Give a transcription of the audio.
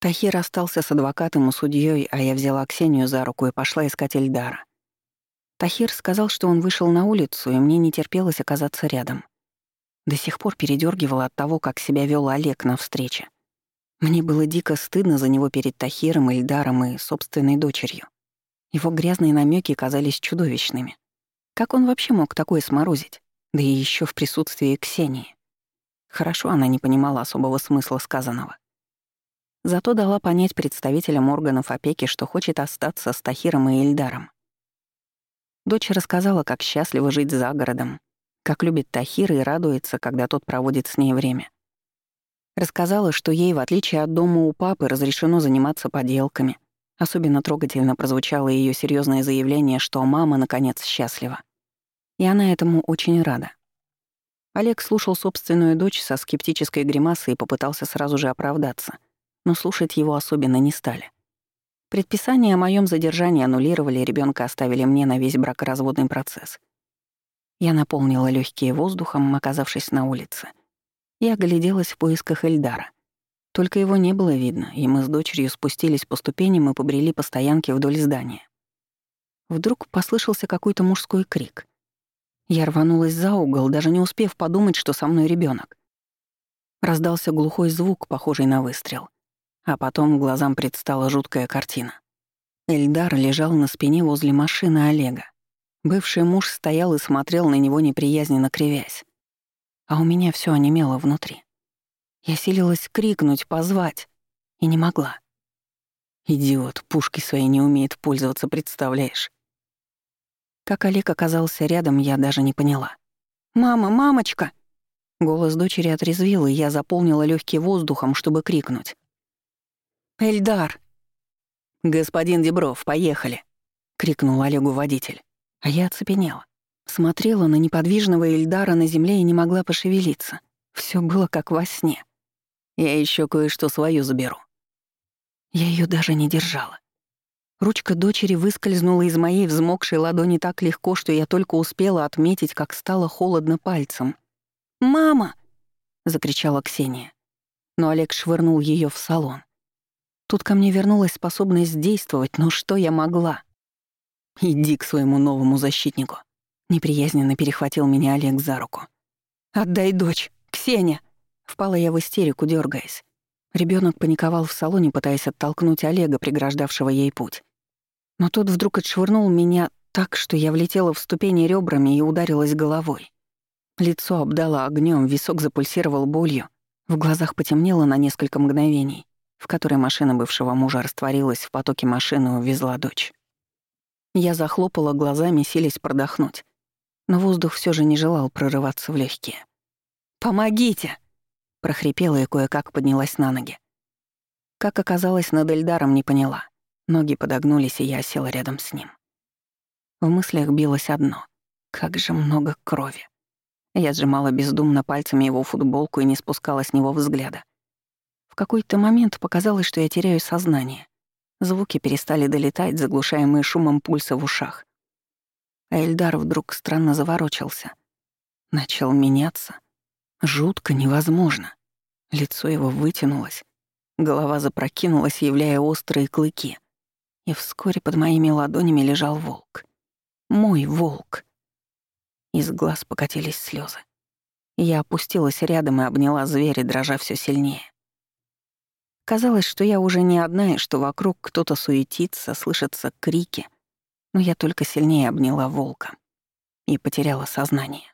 Тахир остался с адвокатом и судьей, а я взяла Ксению за руку и пошла искать Эльдара. Тахир сказал, что он вышел на улицу, и мне не терпелось оказаться рядом. До сих пор передергивала от того, как себя вел Олег на встрече. Мне было дико стыдно за него перед Тахиром, Эльдаром и собственной дочерью. Его грязные намеки казались чудовищными. Как он вообще мог такое сморозить? Да и еще в присутствии Ксении. Хорошо она не понимала особого смысла сказанного. Зато дала понять представителям органов опеки, что хочет остаться с Тахиром и Эльдаром. Дочь рассказала, как счастливо жить за городом, как любит Тахира и радуется, когда тот проводит с ней время. Рассказала, что ей, в отличие от дома у папы, разрешено заниматься поделками. Особенно трогательно прозвучало ее серьезное заявление, что мама, наконец, счастлива. И она этому очень рада. Олег слушал собственную дочь со скептической гримасой и попытался сразу же оправдаться, но слушать его особенно не стали. Предписание о моем задержании аннулировали, ребенка оставили мне на весь бракоразводный процесс. Я наполнила легкие воздухом, оказавшись на улице. Я огляделась в поисках Эльдара. Только его не было видно, и мы с дочерью спустились по ступеням и побрели по стоянке вдоль здания. Вдруг послышался какой-то мужской крик. Я рванулась за угол, даже не успев подумать, что со мной ребенок. Раздался глухой звук, похожий на выстрел. А потом глазам предстала жуткая картина. Эльдар лежал на спине возле машины Олега. Бывший муж стоял и смотрел на него неприязненно кривясь. А у меня все онемело внутри. Я силилась крикнуть, позвать, и не могла. Идиот, пушкой своей не умеет пользоваться, представляешь? Как Олег оказался рядом, я даже не поняла. «Мама, мамочка!» Голос дочери отрезвил, и я заполнила легкий воздухом, чтобы крикнуть. «Эльдар!» «Господин Дебров, поехали!» — крикнул Олегу водитель. А я оцепенела. Смотрела на неподвижного Эльдара на земле и не могла пошевелиться. Все было как во сне. Я еще кое-что свою заберу. Я ее даже не держала. Ручка дочери выскользнула из моей взмокшей ладони так легко, что я только успела отметить, как стало холодно пальцем. «Мама!» — закричала Ксения. Но Олег швырнул ее в салон. Тут ко мне вернулась способность действовать, но что я могла? «Иди к своему новому защитнику», — неприязненно перехватил меня Олег за руку. «Отдай дочь! Ксения!» Впала я в истерику, дергаясь. Ребенок паниковал в салоне, пытаясь оттолкнуть Олега, преграждавшего ей путь. Но тот вдруг отшвырнул меня так, что я влетела в ступени ребрами и ударилась головой. Лицо обдало огнем, висок запульсировал болью, в глазах потемнело на несколько мгновений в которой машина бывшего мужа растворилась в потоке машины и увезла дочь. Я захлопала глазами, силясь продохнуть, но воздух все же не желал прорываться в легкие. «Помогите!» — прохрипела и кое-как поднялась на ноги. Как оказалось, над Эльдаром не поняла. Ноги подогнулись, и я села рядом с ним. В мыслях билось одно — как же много крови. Я сжимала бездумно пальцами его футболку и не спускала с него взгляда какой-то момент показалось, что я теряю сознание. Звуки перестали долетать, заглушаемые шумом пульса в ушах. А Эльдар вдруг странно заворочился. Начал меняться. Жутко невозможно. Лицо его вытянулось. Голова запрокинулась, являя острые клыки. И вскоре под моими ладонями лежал волк. Мой волк. Из глаз покатились слезы. Я опустилась рядом и обняла зверя, дрожа все сильнее. Казалось, что я уже не одна, и что вокруг кто-то суетится, слышатся крики, но я только сильнее обняла волка и потеряла сознание.